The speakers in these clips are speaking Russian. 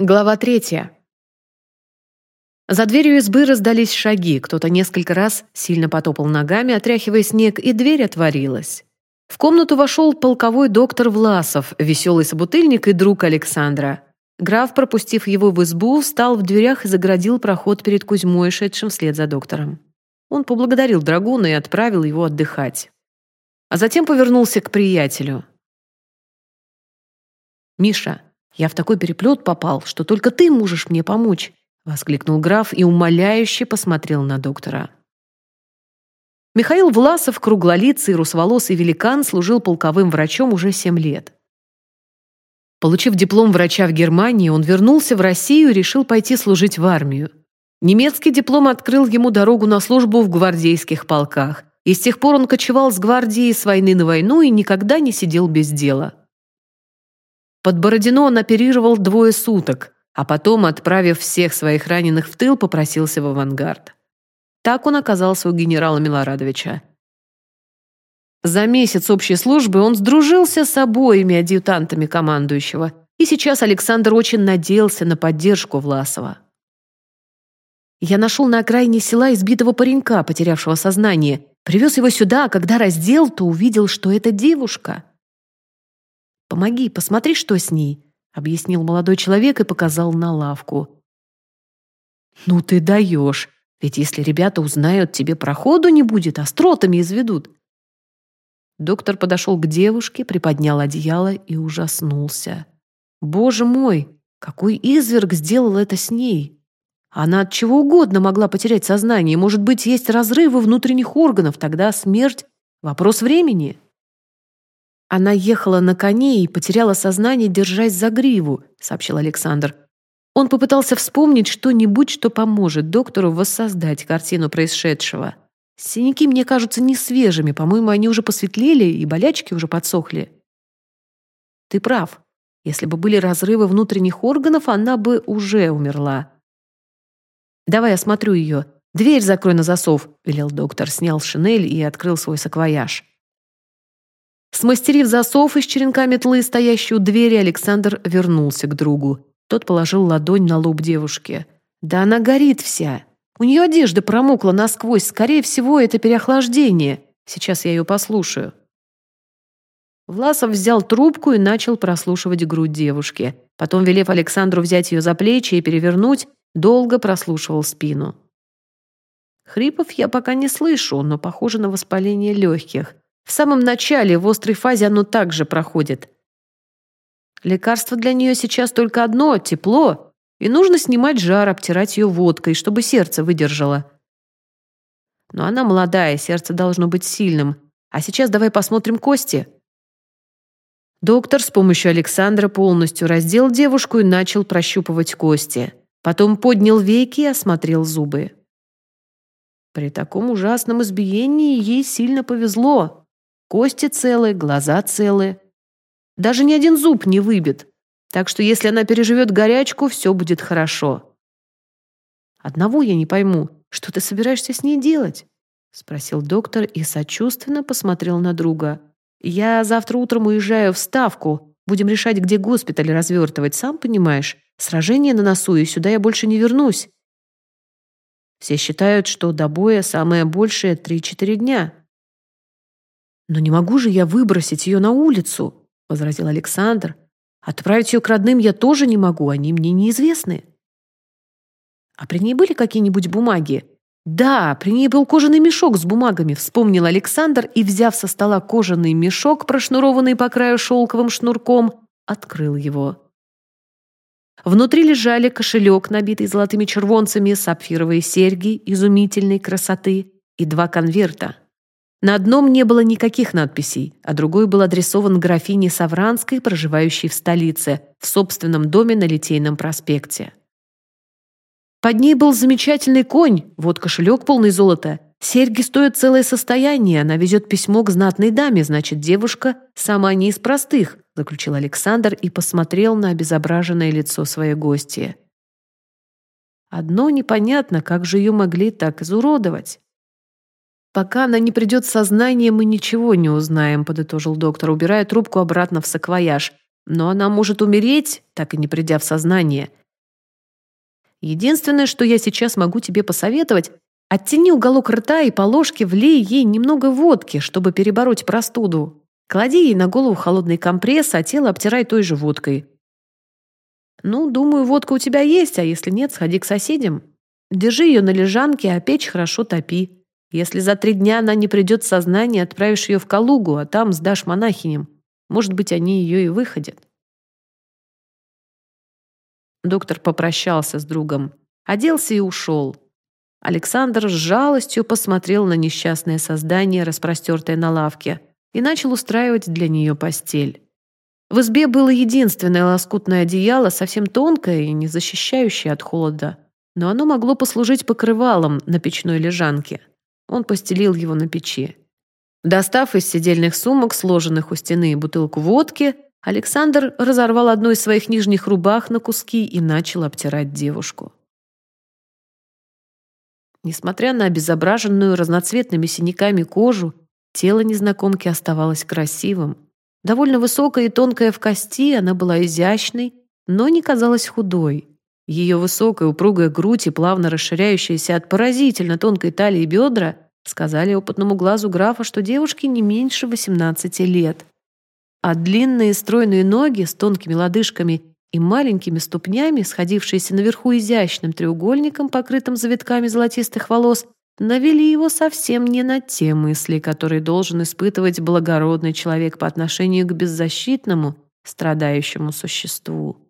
Глава третья. За дверью избы раздались шаги, кто-то несколько раз сильно потопал ногами, отряхивая снег, и дверь отворилась. В комнату вошел полковой доктор Власов, веселый собутыльник и друг Александра. Граф, пропустив его в избу, встал в дверях и заградил проход перед Кузьмой, шедшим вслед за доктором. Он поблагодарил драгуна и отправил его отдыхать. А затем повернулся к приятелю. «Миша, я в такой переплет попал, что только ты можешь мне помочь», — воскликнул граф и умоляюще посмотрел на доктора. Михаил Власов, круглолицый, русволосый великан, служил полковым врачом уже семь лет. Получив диплом врача в Германии, он вернулся в Россию и решил пойти служить в армию. Немецкий диплом открыл ему дорогу на службу в гвардейских полках, и с тех пор он кочевал с гвардией с войны на войну и никогда не сидел без дела. Под Бородино он оперировал двое суток, а потом, отправив всех своих раненых в тыл, попросился в авангард. Так он оказался у генерала Милорадовича. За месяц общей службы он сдружился с обоими адъютантами командующего, и сейчас Александр очень надеялся на поддержку Власова. Я нашел на окраине села избитого паренька, потерявшего сознание. Привез его сюда, а когда раздел, то увидел, что это девушка. «Помоги, посмотри, что с ней», — объяснил молодой человек и показал на лавку. «Ну ты даешь, ведь если ребята узнают, тебе проходу не будет, остротами изведут». Доктор подошел к девушке, приподнял одеяло и ужаснулся. «Боже мой, какой изверг сделал это с ней!» Она от чего угодно могла потерять сознание. Может быть, есть разрывы внутренних органов, тогда смерть — вопрос времени. Она ехала на коне и потеряла сознание, держась за гриву, сообщил Александр. Он попытался вспомнить что-нибудь, что поможет доктору воссоздать картину происшедшего. Синяки мне кажутся не свежими, по-моему, они уже посветлели и болячки уже подсохли. Ты прав. Если бы были разрывы внутренних органов, она бы уже умерла. «Давай осмотрю ее. Дверь закрой на засов», — велел доктор, снял шинель и открыл свой саквояж. Смастерив засов из черенка метлы, стоящей у двери, Александр вернулся к другу. Тот положил ладонь на лоб девушки. «Да она горит вся. У нее одежда промокла насквозь. Скорее всего, это переохлаждение. Сейчас я ее послушаю». Власов взял трубку и начал прослушивать грудь девушки. Потом, велев Александру взять ее за плечи и перевернуть, Долго прослушивал спину. Хрипов я пока не слышу, но похоже на воспаление легких. В самом начале, в острой фазе, оно также проходит. Лекарство для нее сейчас только одно — тепло, и нужно снимать жар, обтирать ее водкой, чтобы сердце выдержало. Но она молодая, сердце должно быть сильным. А сейчас давай посмотрим кости. Доктор с помощью Александра полностью раздел девушку и начал прощупывать кости. Потом поднял веки и осмотрел зубы. При таком ужасном избиении ей сильно повезло. Кости целы, глаза целы. Даже ни один зуб не выбит. Так что если она переживет горячку, все будет хорошо. Одного я не пойму, что ты собираешься с ней делать? Спросил доктор и сочувственно посмотрел на друга. Я завтра утром уезжаю в Ставку. Будем решать, где госпиталь развертывать, сам понимаешь. Сражение на носу, и сюда я больше не вернусь. Все считают, что до боя самое большее три-четыре дня. Но не могу же я выбросить ее на улицу, возразил Александр. Отправить ее к родным я тоже не могу, они мне неизвестны. А при ней были какие-нибудь бумаги? Да, при ней был кожаный мешок с бумагами, вспомнил Александр и, взяв со стола кожаный мешок, прошнурованный по краю шелковым шнурком, открыл его. Внутри лежали кошелек, набитый золотыми червонцами, сапфировые серьги изумительной красоты и два конверта. На одном не было никаких надписей, а другой был адресован графине Савранской, проживающей в столице, в собственном доме на Литейном проспекте. Под ней был замечательный конь, вот кошелек полный золота. Серьги стоят целое состояние, она везет письмо к знатной даме, значит, девушка сама не из простых, заключил Александр и посмотрел на обезображенное лицо своей гости. Одно непонятно, как же ее могли так изуродовать. «Пока она не придет в сознание, мы ничего не узнаем», подытожил доктор, убирая трубку обратно в саквояж. «Но она может умереть, так и не придя в сознание. Единственное, что я сейчас могу тебе посоветовать, оттяни уголок рта и по ложке влей ей немного водки, чтобы перебороть простуду. Клади ей на голову холодный компресс, а тело обтирай той же водкой. Ну, думаю, водка у тебя есть, а если нет, сходи к соседям. Держи ее на лежанке, а печь хорошо топи. Если за три дня она не придет в сознание, отправишь ее в Калугу, а там сдашь монахиням. Может быть, они ее и выходят. Доктор попрощался с другом, оделся и ушел. Александр с жалостью посмотрел на несчастное создание, распростертое на лавке, и начал устраивать для нее постель. В избе было единственное лоскутное одеяло, совсем тонкое и не защищающее от холода, но оно могло послужить покрывалом на печной лежанке. Он постелил его на печи. Достав из сидельных сумок, сложенных у стены, бутылку водки, Александр разорвал одну из своих нижних рубах на куски и начал обтирать девушку. Несмотря на обезображенную разноцветными синяками кожу, тело незнакомки оставалось красивым. Довольно высокая и тонкая в кости, она была изящной, но не казалась худой. Ее высокая упругая грудь и плавно расширяющаяся от поразительно тонкой талии бедра сказали опытному глазу графа, что девушке не меньше 18 лет а длинные стройные ноги с тонкими лодыжками и маленькими ступнями, сходившиеся наверху изящным треугольником, покрытым завитками золотистых волос, навели его совсем не на те мысли, которые должен испытывать благородный человек по отношению к беззащитному, страдающему существу.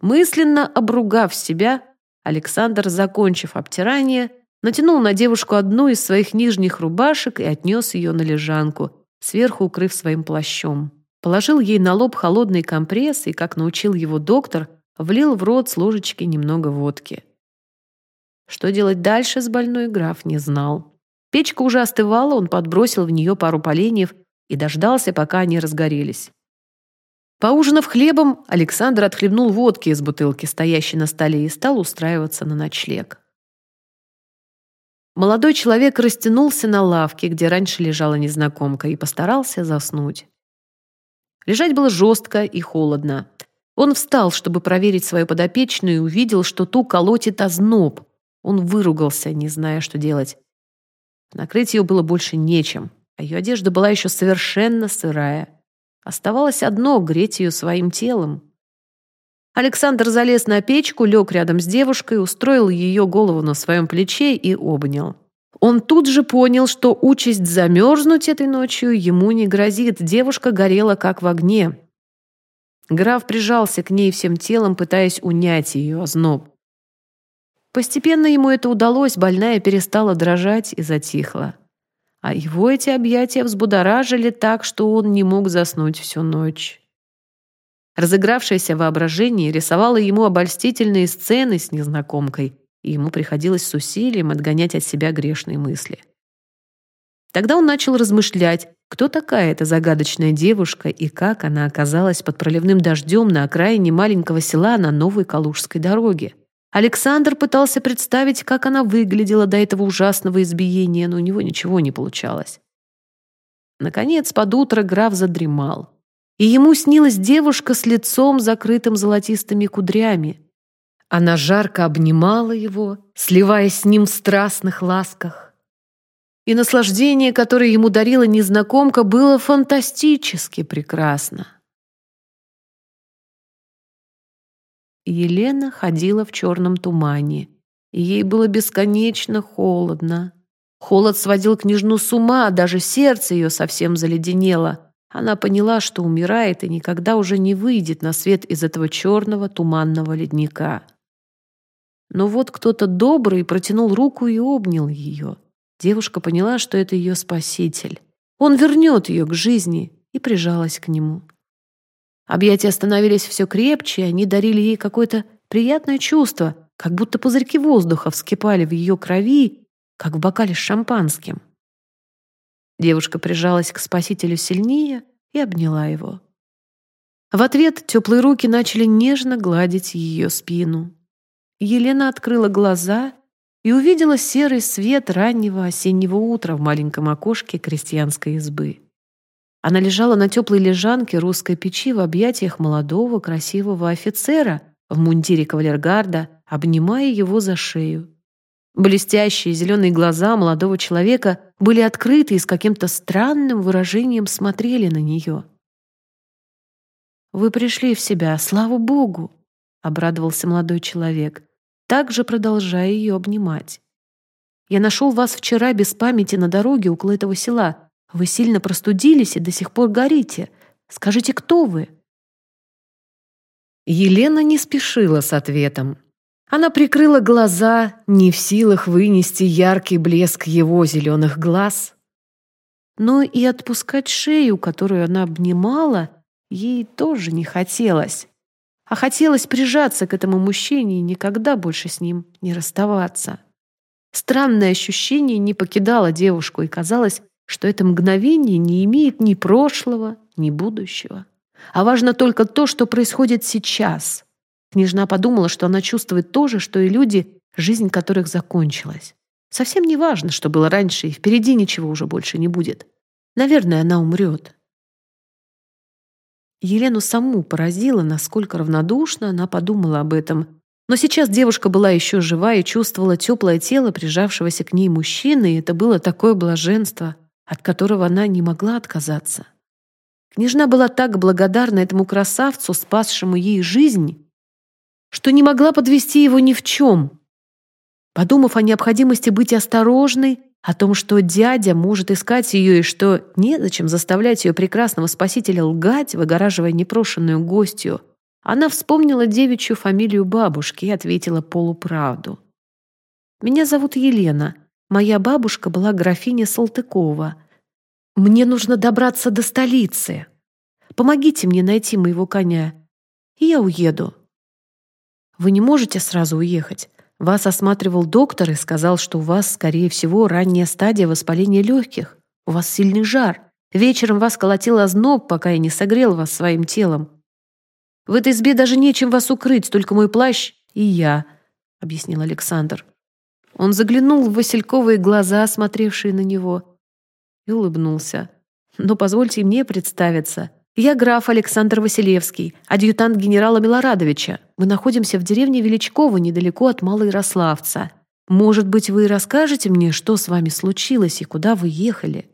Мысленно обругав себя, Александр, закончив обтирание, натянул на девушку одну из своих нижних рубашек и отнес ее на лежанку, сверху укрыв своим плащом. Положил ей на лоб холодный компресс и, как научил его доктор, влил в рот с ложечки немного водки. Что делать дальше с больной граф не знал. Печка уже остывала, он подбросил в нее пару поленьев и дождался, пока они разгорелись. Поужинав хлебом, Александр отхлебнул водки из бутылки, стоящей на столе, и стал устраиваться на ночлег. Молодой человек растянулся на лавке, где раньше лежала незнакомка, и постарался заснуть. Лежать было жестко и холодно. Он встал, чтобы проверить свою подопечную, и увидел, что ту колотит озноб. Он выругался, не зная, что делать. Накрыть ее было больше нечем, а ее одежда была еще совершенно сырая. Оставалось одно — греть ее своим телом. Александр залез на печку, лег рядом с девушкой, устроил ее голову на своем плече и обнял. Он тут же понял, что участь замерзнуть этой ночью ему не грозит. Девушка горела как в огне. Граф прижался к ней всем телом, пытаясь унять ее озноб. Постепенно ему это удалось, больная перестала дрожать и затихла. А его эти объятия взбудоражили так, что он не мог заснуть всю ночь. Разыгравшееся воображение рисовало ему обольстительные сцены с незнакомкой, и ему приходилось с усилием отгонять от себя грешные мысли. Тогда он начал размышлять, кто такая эта загадочная девушка и как она оказалась под проливным дождем на окраине маленького села на Новой Калужской дороге. Александр пытался представить, как она выглядела до этого ужасного избиения, но у него ничего не получалось. Наконец, под утро граф задремал и ему снилась девушка с лицом, закрытым золотистыми кудрями. Она жарко обнимала его, сливаясь с ним в страстных ласках. И наслаждение, которое ему дарила незнакомка, было фантастически прекрасно. Елена ходила в черном тумане, ей было бесконечно холодно. Холод сводил княжну с ума, даже сердце ее совсем заледенело — она поняла, что умирает и никогда уже не выйдет на свет из этого черного туманного ледника. Но вот кто-то добрый протянул руку и обнял ее. Девушка поняла, что это ее спаситель. Он вернет ее к жизни и прижалась к нему. Объятия становились все крепче, они дарили ей какое-то приятное чувство, как будто пузырьки воздуха вскипали в ее крови, как в бокале с шампанским. Девушка прижалась к спасителю сильнее и обняла его. В ответ теплые руки начали нежно гладить ее спину. Елена открыла глаза и увидела серый свет раннего осеннего утра в маленьком окошке крестьянской избы. Она лежала на теплой лежанке русской печи в объятиях молодого красивого офицера в мундире кавалергарда, обнимая его за шею. Блестящие зеленые глаза молодого человека были открыты и с каким-то странным выражением смотрели на нее. «Вы пришли в себя, слава Богу!» — обрадовался молодой человек, также продолжая ее обнимать. «Я нашел вас вчера без памяти на дороге около этого села. Вы сильно простудились и до сих пор горите. Скажите, кто вы?» Елена не спешила с ответом. Она прикрыла глаза, не в силах вынести яркий блеск его зеленых глаз. Но и отпускать шею, которую она обнимала, ей тоже не хотелось. А хотелось прижаться к этому мужчине и никогда больше с ним не расставаться. Странное ощущение не покидало девушку, и казалось, что это мгновение не имеет ни прошлого, ни будущего. А важно только то, что происходит сейчас — Княжна подумала, что она чувствует то же, что и люди, жизнь которых закончилась. Совсем не важно, что было раньше, и впереди ничего уже больше не будет. Наверное, она умрет. Елену саму поразило, насколько равнодушно она подумала об этом. Но сейчас девушка была еще жива и чувствовала теплое тело прижавшегося к ней мужчины, и это было такое блаженство, от которого она не могла отказаться. Княжна была так благодарна этому красавцу, спасшему ей жизнь, что не могла подвести его ни в чем. Подумав о необходимости быть осторожной, о том, что дядя может искать ее и что незачем заставлять ее прекрасного спасителя лгать, выгораживая непрошенную гостью, она вспомнила девичью фамилию бабушки и ответила полуправду. «Меня зовут Елена. Моя бабушка была графиня Салтыкова. Мне нужно добраться до столицы. Помогите мне найти моего коня, и я уеду». Вы не можете сразу уехать. Вас осматривал доктор и сказал, что у вас, скорее всего, ранняя стадия воспаления легких. У вас сильный жар. Вечером вас колотил озноб, пока я не согрел вас своим телом. В этой избе даже нечем вас укрыть, только мой плащ и я», — объяснил Александр. Он заглянул в васильковые глаза, смотревшие на него, и улыбнулся. «Но позвольте мне представиться. «Я граф Александр Василевский, адъютант генерала Милорадовича. Мы находимся в деревне Величково, недалеко от Малоярославца. Может быть, вы расскажете мне, что с вами случилось и куда вы ехали?»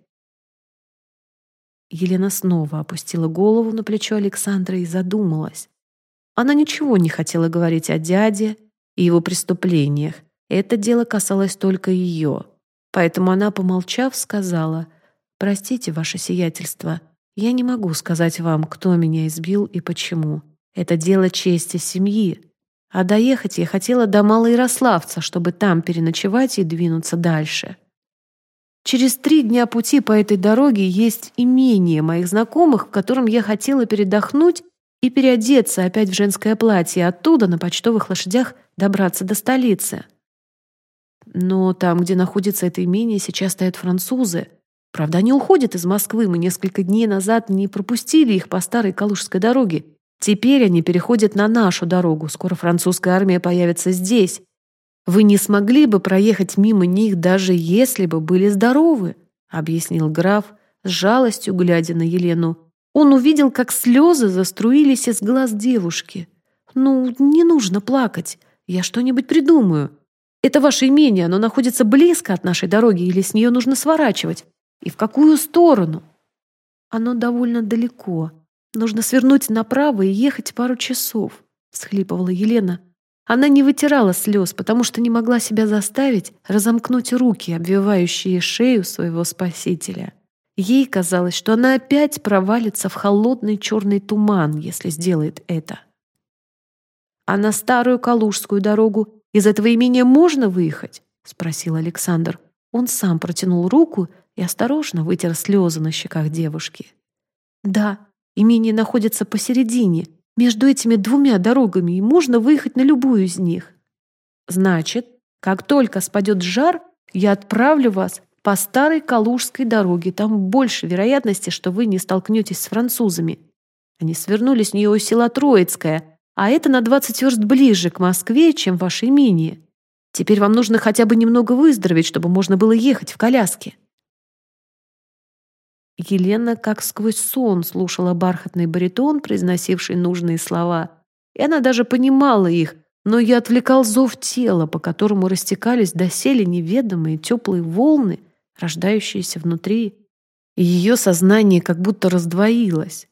Елена снова опустила голову на плечо Александра и задумалась. Она ничего не хотела говорить о дяде и его преступлениях. Это дело касалось только ее. Поэтому она, помолчав, сказала, «Простите, ваше сиятельство, — я не могу сказать вам, кто меня избил и почему. Это дело чести семьи. А доехать я хотела до Малоярославца, чтобы там переночевать и двинуться дальше. Через три дня пути по этой дороге есть имение моих знакомых, в котором я хотела передохнуть и переодеться опять в женское платье, оттуда на почтовых лошадях добраться до столицы. Но там, где находится это имение, сейчас стоят французы — Правда, они уходят из Москвы. Мы несколько дней назад не пропустили их по старой Калужской дороге. Теперь они переходят на нашу дорогу. Скоро французская армия появится здесь. Вы не смогли бы проехать мимо них, даже если бы были здоровы, объяснил граф, с жалостью глядя на Елену. Он увидел, как слезы заструились из глаз девушки. «Ну, не нужно плакать. Я что-нибудь придумаю. Это ваше имение, оно находится близко от нашей дороги, или с нее нужно сворачивать. И в какую сторону? Оно довольно далеко. Нужно свернуть направо и ехать пару часов, всхлипывала Елена. Она не вытирала слез, потому что не могла себя заставить разомкнуть руки, обвивающие шею своего спасителя. Ей казалось, что она опять провалится в холодный черный туман, если сделает это. «А на старую Калужскую дорогу из этого имения можно выехать?» — спросил Александр. Он сам протянул руку и осторожно вытер слезы на щеках девушки. «Да, имение находится посередине, между этими двумя дорогами, и можно выехать на любую из них. Значит, как только спадет жар, я отправлю вас по старой Калужской дороге. Там больше вероятности, что вы не столкнетесь с французами. Они свернули с нее у села Троицкое, а это на 20 верст ближе к Москве, чем ваше имение. Теперь вам нужно хотя бы немного выздороветь, чтобы можно было ехать в коляске. Елена как сквозь сон слушала бархатный баритон, произносивший нужные слова, и она даже понимала их, но и отвлекал зов тела, по которому растекались доселе неведомые теплые волны, рождающиеся внутри. И ее сознание как будто раздвоилось.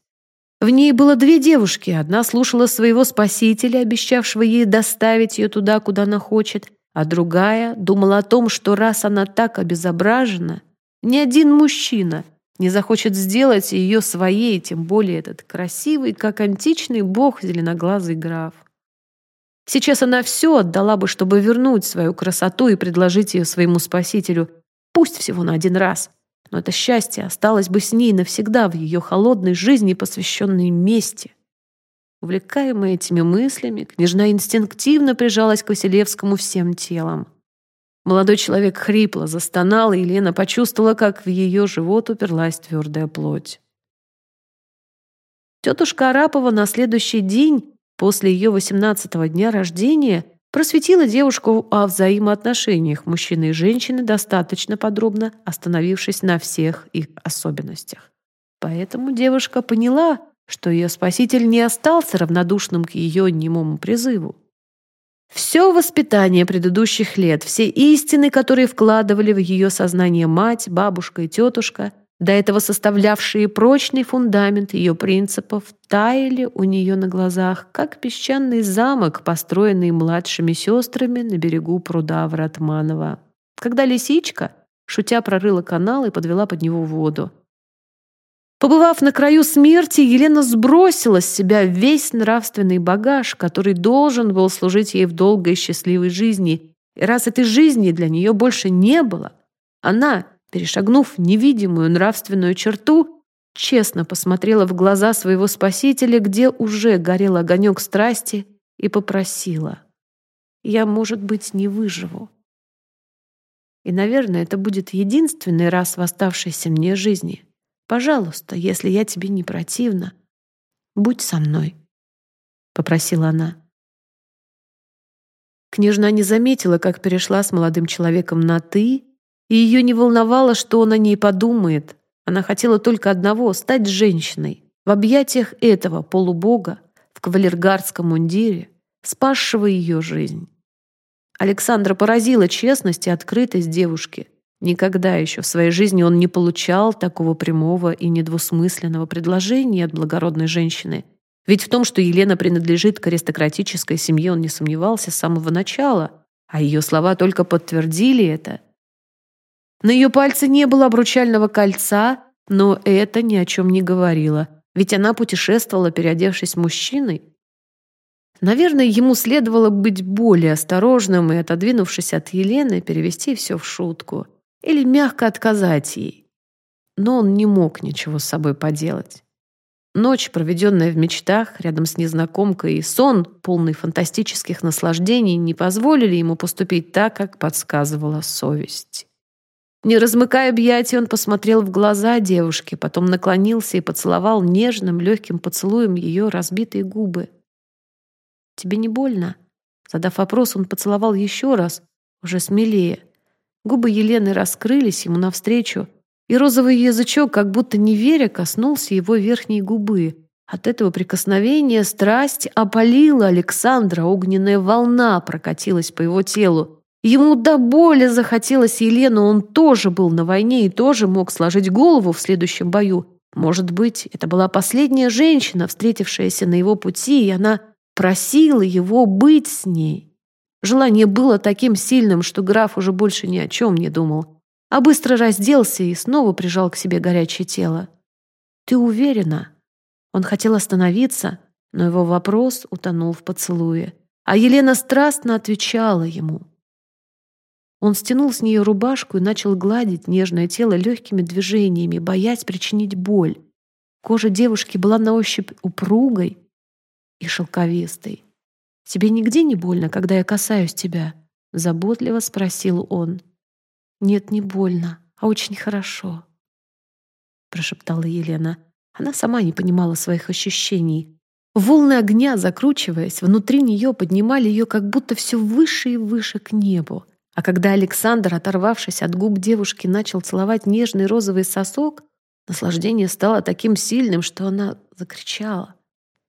В ней было две девушки. Одна слушала своего спасителя, обещавшего ей доставить ее туда, куда она хочет, а другая думала о том, что раз она так обезображена, ни один мужчина не захочет сделать ее своей, тем более этот красивый, как античный бог, зеленоглазый граф. Сейчас она все отдала бы, чтобы вернуть свою красоту и предложить ее своему спасителю, пусть всего на один раз. Но это счастье осталось бы с ней навсегда в ее холодной жизни, посвященной мести. Увлекаемая этими мыслями, княжна инстинктивно прижалась к Василевскому всем телом. Молодой человек хрипло застонал, и Елена почувствовала, как в ее живот уперлась твердая плоть. Тетушка Арапова на следующий день, после ее восемнадцатого дня рождения, просветила девушку о взаимоотношениях мужчины и женщины достаточно подробно, остановившись на всех их особенностях. Поэтому девушка поняла, что ее спаситель не остался равнодушным к ее немому призыву. Все воспитание предыдущих лет, все истины, которые вкладывали в ее сознание мать, бабушка и тетушка, до этого составлявшие прочный фундамент ее принципов, таяли у нее на глазах, как песчаный замок, построенный младшими сестрами на берегу пруда Вратманова. Когда лисичка, шутя, прорыла канал и подвела под него воду. Побывав на краю смерти, Елена сбросила с себя весь нравственный багаж, который должен был служить ей в долгой и счастливой жизни. И раз этой жизни для нее больше не было, она, перешагнув невидимую нравственную черту, честно посмотрела в глаза своего спасителя, где уже горел огонек страсти, и попросила. «Я, может быть, не выживу. И, наверное, это будет единственный раз в оставшейся мне жизни» Пожалуйста, если я тебе не противна, будь со мной», — попросила она. Княжна не заметила, как перешла с молодым человеком на «ты», и ее не волновало, что он о ней подумает. Она хотела только одного — стать женщиной, в объятиях этого полубога, в кавалергардском мундире, спасшего ее жизнь. Александра поразила честность и открытость девушки. Никогда еще в своей жизни он не получал такого прямого и недвусмысленного предложения от благородной женщины. Ведь в том, что Елена принадлежит к аристократической семье, он не сомневался с самого начала, а ее слова только подтвердили это. На ее пальце не было обручального кольца, но это ни о чем не говорило, ведь она путешествовала, переодевшись мужчиной. Наверное, ему следовало быть более осторожным и, отодвинувшись от Елены, перевести все в шутку или мягко отказать ей. Но он не мог ничего с собой поделать. Ночь, проведенная в мечтах, рядом с незнакомкой, и сон, полный фантастических наслаждений, не позволили ему поступить так, как подсказывала совесть. Не размыкая объятий, он посмотрел в глаза девушки, потом наклонился и поцеловал нежным, легким поцелуем ее разбитые губы. «Тебе не больно?» Задав вопрос, он поцеловал еще раз, уже смелее. Губы Елены раскрылись ему навстречу, и розовый язычок, как будто не веря, коснулся его верхней губы. От этого прикосновения страсть опалила Александра, огненная волна прокатилась по его телу. Ему до боли захотелось Елену, он тоже был на войне и тоже мог сложить голову в следующем бою. Может быть, это была последняя женщина, встретившаяся на его пути, и она просила его быть с ней. Желание было таким сильным, что граф уже больше ни о чем не думал, а быстро разделся и снова прижал к себе горячее тело. «Ты уверена?» Он хотел остановиться, но его вопрос утонул в поцелуе, а Елена страстно отвечала ему. Он стянул с нее рубашку и начал гладить нежное тело легкими движениями, боясь причинить боль. Кожа девушки была на ощупь упругой и шелковистой. «Тебе нигде не больно, когда я касаюсь тебя?» — заботливо спросил он. «Нет, не больно, а очень хорошо», — прошептала Елена. Она сама не понимала своих ощущений. Волны огня, закручиваясь, внутри нее поднимали ее как будто все выше и выше к небу. А когда Александр, оторвавшись от губ девушки, начал целовать нежный розовый сосок, наслаждение стало таким сильным, что она закричала.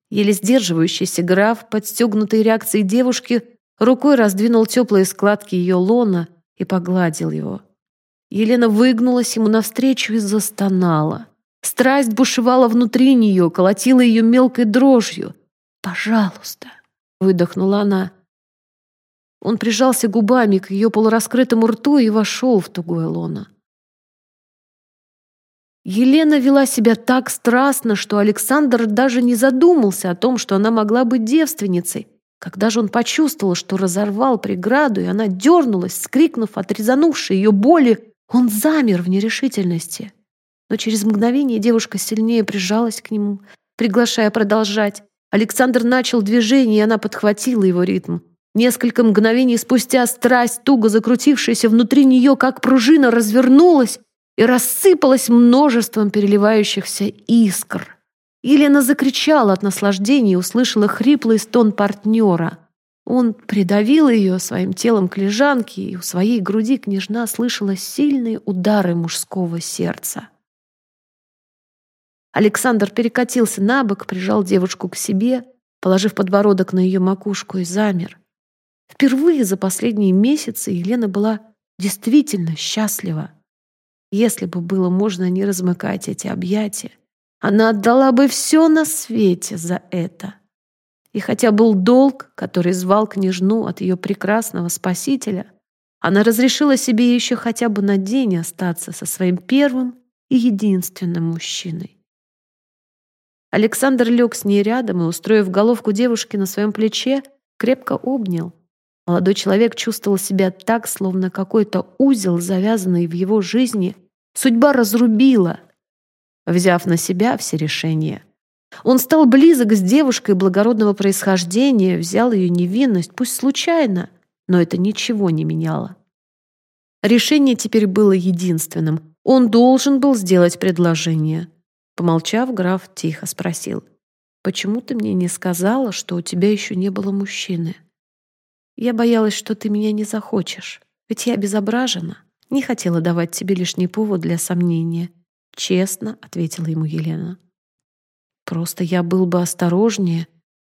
Еле сдерживающийся граф, подстегнутый реакцией девушки, рукой раздвинул теплые складки ее лона и погладил его. Елена выгнулась ему навстречу и застонала. Страсть бушевала внутри нее, колотила ее мелкой дрожью. «Пожалуйста», — выдохнула она. Он прижался губами к ее полураскрытому рту и вошел в тугое лоно. Елена вела себя так страстно, что Александр даже не задумался о том, что она могла быть девственницей. Когда же он почувствовал, что разорвал преграду, и она дернулась, скрикнув от резанувшей ее боли, он замер в нерешительности. Но через мгновение девушка сильнее прижалась к нему, приглашая продолжать. Александр начал движение, и она подхватила его ритм. Несколько мгновений спустя страсть, туго закрутившаяся внутри нее, как пружина, развернулась и рассыпалась множеством переливающихся искр. Елена закричала от наслаждения и услышала хриплый стон партнера. Он придавил ее своим телом к лежанке, и у своей груди княжна слышала сильные удары мужского сердца. Александр перекатился на бок, прижал девушку к себе, положив подбородок на ее макушку и замер. Впервые за последние месяцы Елена была действительно счастлива. Если бы было можно не размыкать эти объятия, она отдала бы все на свете за это. И хотя был долг, который звал княжну от ее прекрасного спасителя, она разрешила себе еще хотя бы на день остаться со своим первым и единственным мужчиной. Александр лег с ней рядом и, устроив головку девушки на своем плече, крепко обнял. Молодой человек чувствовал себя так, словно какой-то узел, завязанный в его жизни, Судьба разрубила, взяв на себя все решения. Он стал близок с девушкой благородного происхождения, взял ее невинность, пусть случайно, но это ничего не меняло. Решение теперь было единственным. Он должен был сделать предложение. Помолчав, граф тихо спросил. «Почему ты мне не сказала, что у тебя еще не было мужчины?» «Я боялась, что ты меня не захочешь, ведь я безображена». Не хотела давать тебе лишний повод для сомнения. Честно, ответила ему Елена. Просто я был бы осторожнее.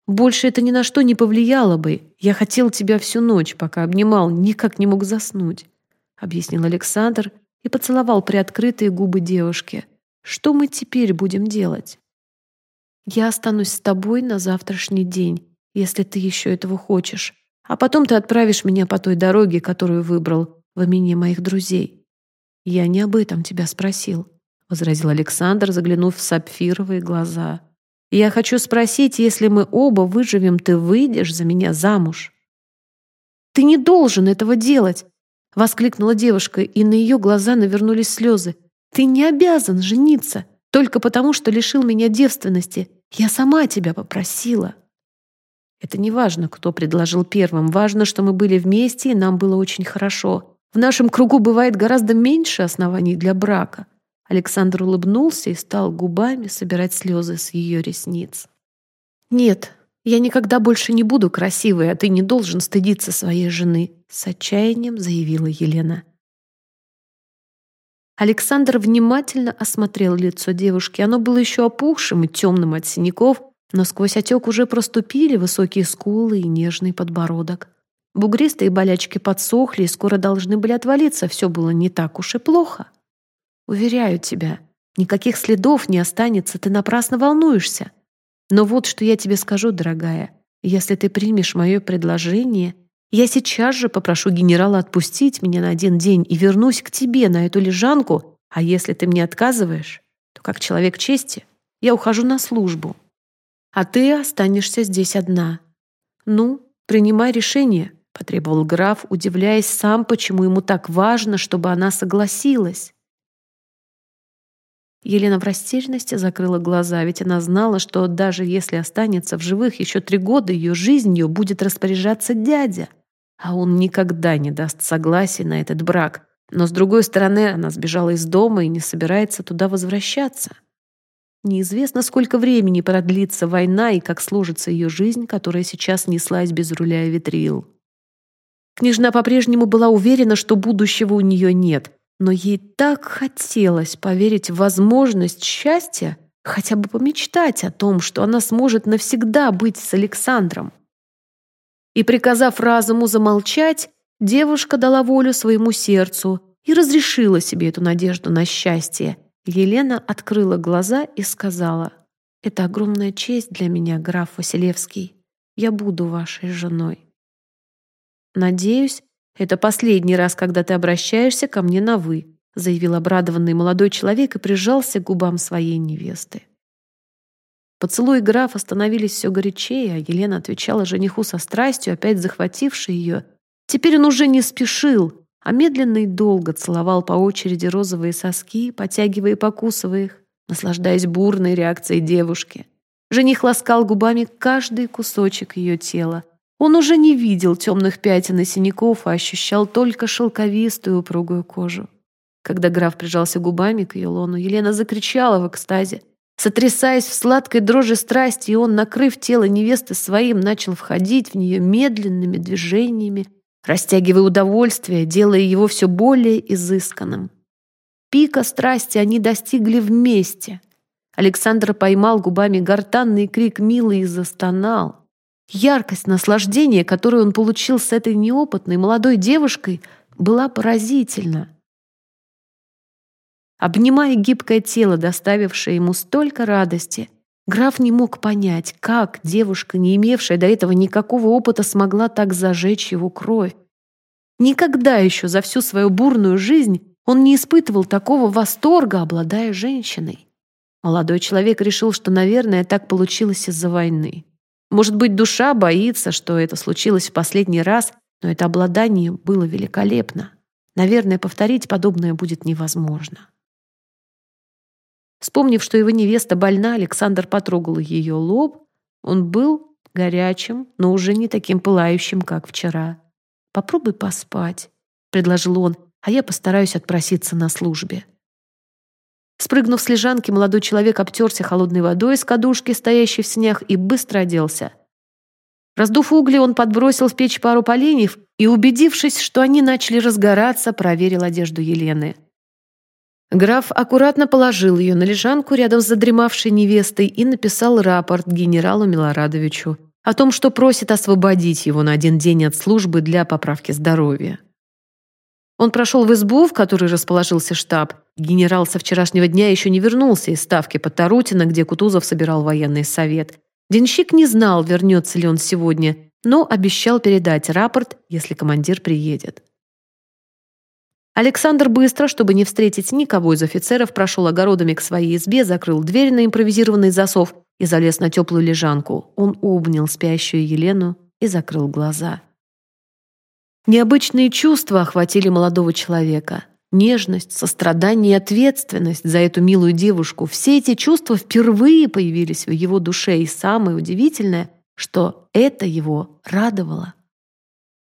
Больше это ни на что не повлияло бы. Я хотел тебя всю ночь, пока обнимал, никак не мог заснуть, объяснил Александр и поцеловал приоткрытые губы девушки. Что мы теперь будем делать? Я останусь с тобой на завтрашний день, если ты еще этого хочешь. А потом ты отправишь меня по той дороге, которую выбрал, в имени моих друзей. Я не об этом тебя спросил, возразил Александр, заглянув в сапфировые глаза. Я хочу спросить, если мы оба выживем, ты выйдешь за меня замуж? Ты не должен этого делать, воскликнула девушка, и на ее глаза навернулись слезы. Ты не обязан жениться только потому, что лишил меня девственности. Я сама тебя попросила. Это не важно, кто предложил первым. Важно, что мы были вместе, и нам было очень хорошо. В нашем кругу бывает гораздо меньше оснований для брака. Александр улыбнулся и стал губами собирать слезы с ее ресниц. «Нет, я никогда больше не буду красивой, а ты не должен стыдиться своей жены», с отчаянием заявила Елена. Александр внимательно осмотрел лицо девушки. Оно было еще опухшим и темным от синяков, но сквозь отек уже проступили высокие скулы и нежный подбородок. Бугристые болячки подсохли и скоро должны были отвалиться. Все было не так уж и плохо. Уверяю тебя, никаких следов не останется, ты напрасно волнуешься. Но вот что я тебе скажу, дорогая. Если ты примешь мое предложение, я сейчас же попрошу генерала отпустить меня на один день и вернусь к тебе на эту лежанку, а если ты мне отказываешь, то как человек чести я ухожу на службу. А ты останешься здесь одна. Ну, принимай решение. — потребовал граф, удивляясь сам, почему ему так важно, чтобы она согласилась. Елена в растерянности закрыла глаза, ведь она знала, что даже если останется в живых еще три года, ее жизнью будет распоряжаться дядя, а он никогда не даст согласия на этот брак. Но, с другой стороны, она сбежала из дома и не собирается туда возвращаться. Неизвестно, сколько времени продлится война и как сложится ее жизнь, которая сейчас неслась без руля и ветрил. Княжна по-прежнему была уверена, что будущего у нее нет, но ей так хотелось поверить в возможность счастья, хотя бы помечтать о том, что она сможет навсегда быть с Александром. И, приказав разуму замолчать, девушка дала волю своему сердцу и разрешила себе эту надежду на счастье. Елена открыла глаза и сказала, «Это огромная честь для меня, граф Василевский. Я буду вашей женой». «Надеюсь, это последний раз, когда ты обращаешься ко мне на «вы», заявил обрадованный молодой человек и прижался к губам своей невесты. Поцелуи графа становились все горячее, а Елена отвечала жениху со страстью, опять захватившей ее. Теперь он уже не спешил, а медленно и долго целовал по очереди розовые соски, потягивая и покусывая их, наслаждаясь бурной реакцией девушки. Жених ласкал губами каждый кусочек ее тела. Он уже не видел темных пятен и синяков, а ощущал только шелковистую упругую кожу. Когда граф прижался губами к ее лону, Елена закричала в экстазе. Сотрясаясь в сладкой дрожи страсти, он, накрыв тело невесты своим, начал входить в нее медленными движениями, растягивая удовольствие, делая его все более изысканным. Пика страсти они достигли вместе. Александр поймал губами гортанный крик Милы и застонал. Яркость наслаждения, которую он получил с этой неопытной молодой девушкой, была поразительна. Обнимая гибкое тело, доставившее ему столько радости, граф не мог понять, как девушка, не имевшая до этого никакого опыта, смогла так зажечь его кровь. Никогда еще за всю свою бурную жизнь он не испытывал такого восторга, обладая женщиной. Молодой человек решил, что, наверное, так получилось из-за войны. Может быть, душа боится, что это случилось в последний раз, но это обладание было великолепно. Наверное, повторить подобное будет невозможно. Вспомнив, что его невеста больна, Александр потрогал ее лоб. Он был горячим, но уже не таким пылающим, как вчера. «Попробуй поспать», — предложил он, «а я постараюсь отпроситься на службе». Спрыгнув с лежанки, молодой человек обтерся холодной водой из кадушки, стоящей в снег, и быстро оделся. Раздув угли, он подбросил в печь пару поленьев и, убедившись, что они начали разгораться, проверил одежду Елены. Граф аккуратно положил ее на лежанку рядом с задремавшей невестой и написал рапорт генералу Милорадовичу о том, что просит освободить его на один день от службы для поправки здоровья. Он прошел в избу, в которой расположился штаб. Генерал со вчерашнего дня еще не вернулся из ставки под Тарутино, где Кутузов собирал военный совет. Денщик не знал, вернется ли он сегодня, но обещал передать рапорт, если командир приедет. Александр быстро, чтобы не встретить никого из офицеров, прошел огородами к своей избе, закрыл дверь на импровизированный засов и залез на теплую лежанку. Он обнял спящую Елену и закрыл глаза. Необычные чувства охватили молодого человека. Нежность, сострадание и ответственность за эту милую девушку. Все эти чувства впервые появились в его душе, и самое удивительное, что это его радовало.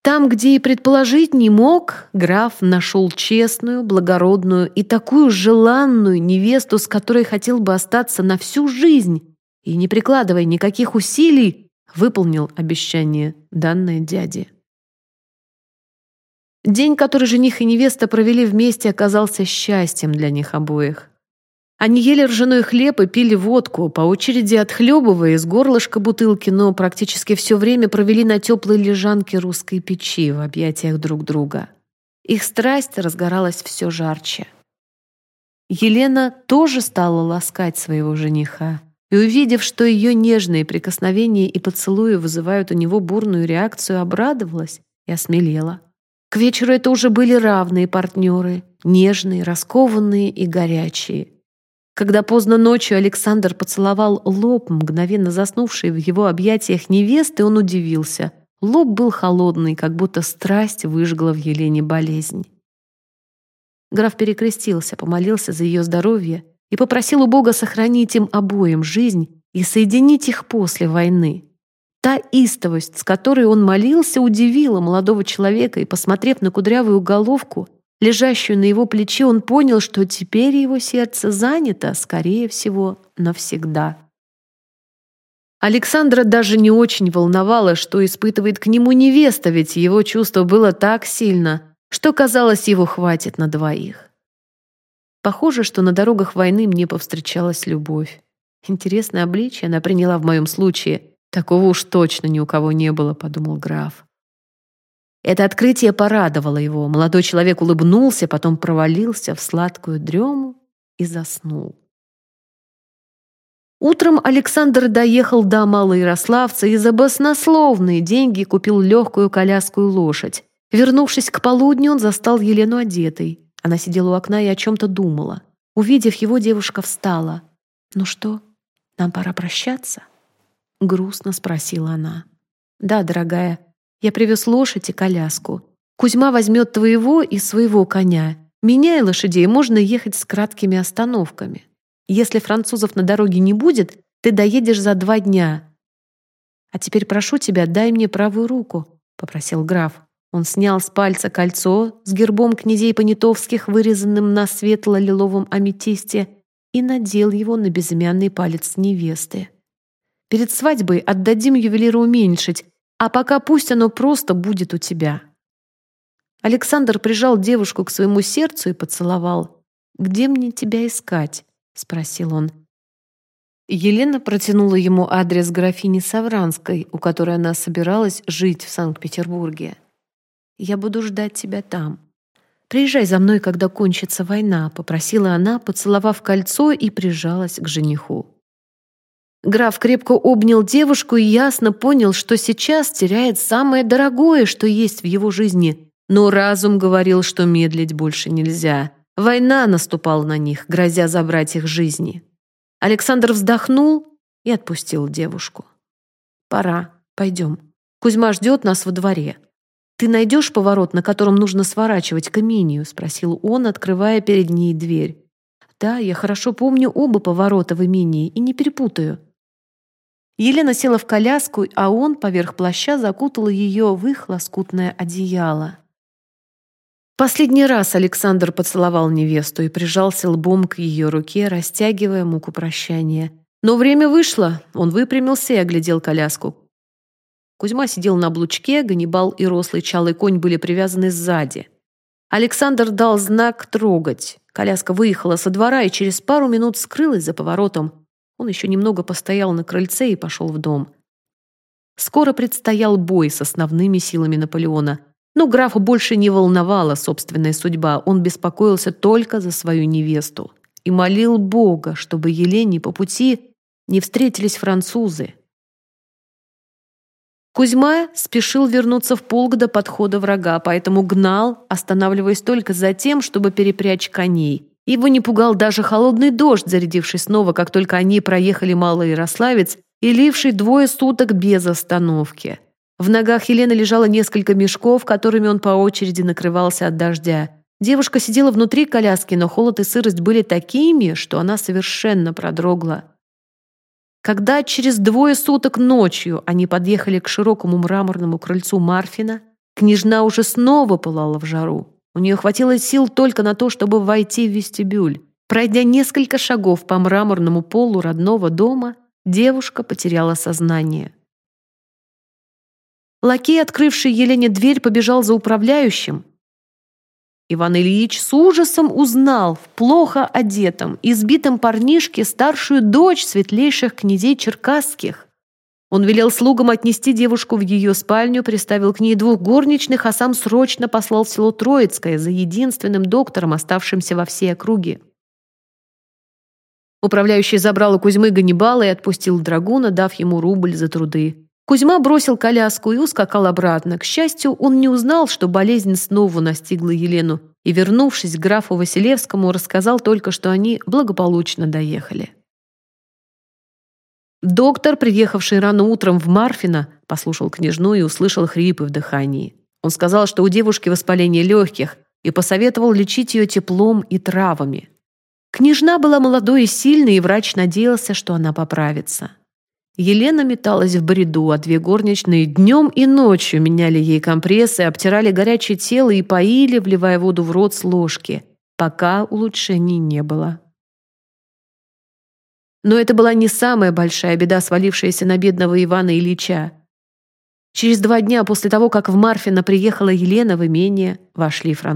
Там, где и предположить не мог, граф нашел честную, благородную и такую желанную невесту, с которой хотел бы остаться на всю жизнь, и, не прикладывая никаких усилий, выполнил обещание, данное дяде. День, который жених и невеста провели вместе, оказался счастьем для них обоих. Они ели ржаной хлеб и пили водку, по очереди отхлебывая из горлышка бутылки, но практически все время провели на теплой лежанке русской печи в объятиях друг друга. Их страсть разгоралась все жарче. Елена тоже стала ласкать своего жениха, и, увидев, что ее нежные прикосновения и поцелуи вызывают у него бурную реакцию, обрадовалась и осмелела. К вечеру это уже были равные партнеры, нежные, раскованные и горячие. Когда поздно ночью Александр поцеловал лоб, мгновенно заснувший в его объятиях невесты, он удивился. Лоб был холодный, как будто страсть выжгла в Елене болезнь. Граф перекрестился, помолился за ее здоровье и попросил у Бога сохранить им обоим жизнь и соединить их после войны. Та истовость, с которой он молился, удивила молодого человека, и, посмотрев на кудрявую головку, лежащую на его плече, он понял, что теперь его сердце занято, скорее всего, навсегда. Александра даже не очень волновало, что испытывает к нему невеста, ведь его чувство было так сильно, что, казалось, его хватит на двоих. Похоже, что на дорогах войны мне повстречалась любовь. Интересное обличие она приняла в моем случае. Такого уж точно ни у кого не было, подумал граф. Это открытие порадовало его. Молодой человек улыбнулся, потом провалился в сладкую дрему и заснул. Утром Александр доехал до Малоярославца и за баснословные деньги купил легкую коляскую лошадь. Вернувшись к полудню, он застал Елену одетой. Она сидела у окна и о чем-то думала. Увидев его, девушка встала. «Ну что, нам пора прощаться?» Грустно спросила она. «Да, дорогая, я привез лошадь и коляску. Кузьма возьмет твоего и своего коня. Меняя лошадей, можно ехать с краткими остановками. Если французов на дороге не будет, ты доедешь за два дня. А теперь прошу тебя, дай мне правую руку», — попросил граф. Он снял с пальца кольцо с гербом князей Понятовских, вырезанным на светло-лиловом аметисте, и надел его на безымянный палец невесты. Перед свадьбой отдадим ювелиру уменьшить, а пока пусть оно просто будет у тебя». Александр прижал девушку к своему сердцу и поцеловал. «Где мне тебя искать?» — спросил он. Елена протянула ему адрес графини Савранской, у которой она собиралась жить в Санкт-Петербурге. «Я буду ждать тебя там. Приезжай за мной, когда кончится война», — попросила она, поцеловав кольцо и прижалась к жениху. Граф крепко обнял девушку и ясно понял, что сейчас теряет самое дорогое, что есть в его жизни. Но разум говорил, что медлить больше нельзя. Война наступала на них, грозя забрать их жизни. Александр вздохнул и отпустил девушку. «Пора, пойдем. Кузьма ждет нас во дворе. Ты найдешь поворот, на котором нужно сворачивать к имению?» — спросил он, открывая перед ней дверь. «Да, я хорошо помню оба поворота в имении и не перепутаю. Елена села в коляску, а он поверх плаща закутал ее в их лоскутное одеяло. Последний раз Александр поцеловал невесту и прижался лбом к ее руке, растягивая муку прощания. Но время вышло, он выпрямился и оглядел коляску. Кузьма сидел на облучке, Ганнибал и рослый чалый конь были привязаны сзади. Александр дал знак «трогать». Коляска выехала со двора и через пару минут скрылась за поворотом, он еще немного постоял на крыльце и пошел в дом. Скоро предстоял бой с основными силами Наполеона. Но графу больше не волновала собственная судьба, он беспокоился только за свою невесту и молил Бога, чтобы Елене по пути не встретились французы. Кузьма спешил вернуться в полк до подхода врага, поэтому гнал, останавливаясь только за тем, чтобы перепрячь коней. Его не пугал даже холодный дождь, зарядивший снова, как только они проехали Малый Ярославец и ливший двое суток без остановки. В ногах Елены лежало несколько мешков, которыми он по очереди накрывался от дождя. Девушка сидела внутри коляски, но холод и сырость были такими, что она совершенно продрогла. Когда через двое суток ночью они подъехали к широкому мраморному крыльцу Марфина, княжна уже снова пылала в жару. У нее хватило сил только на то, чтобы войти в вестибюль. Пройдя несколько шагов по мраморному полу родного дома, девушка потеряла сознание. Лакей, открывший Елене дверь, побежал за управляющим. Иван Ильич с ужасом узнал в плохо одетом, избитом парнишке старшую дочь светлейших князей черкасских. Он велел слугам отнести девушку в ее спальню, приставил к ней двух горничных, а сам срочно послал в село Троицкое за единственным доктором, оставшимся во всей округе. Управляющий забрал у Кузьмы Ганнибала и отпустил драгуна, дав ему рубль за труды. Кузьма бросил коляску и ускакал обратно. К счастью, он не узнал, что болезнь снова настигла Елену, и, вернувшись к графу Василевскому, рассказал только, что они благополучно доехали. Доктор, приехавший рано утром в Марфино, послушал княжну и услышал хрипы в дыхании. Он сказал, что у девушки воспаление легких, и посоветовал лечить ее теплом и травами. Княжна была молодой и сильной, и врач надеялся, что она поправится. Елена металась в бреду, а две горничные днем и ночью меняли ей компрессы, обтирали горячее тело и поили, вливая воду в рот с ложки, пока улучшений не было. Но это была не самая большая беда, свалившаяся на бедного Ивана Ильича. Через два дня после того, как в Марфино приехала Елена в имение, вошли французы.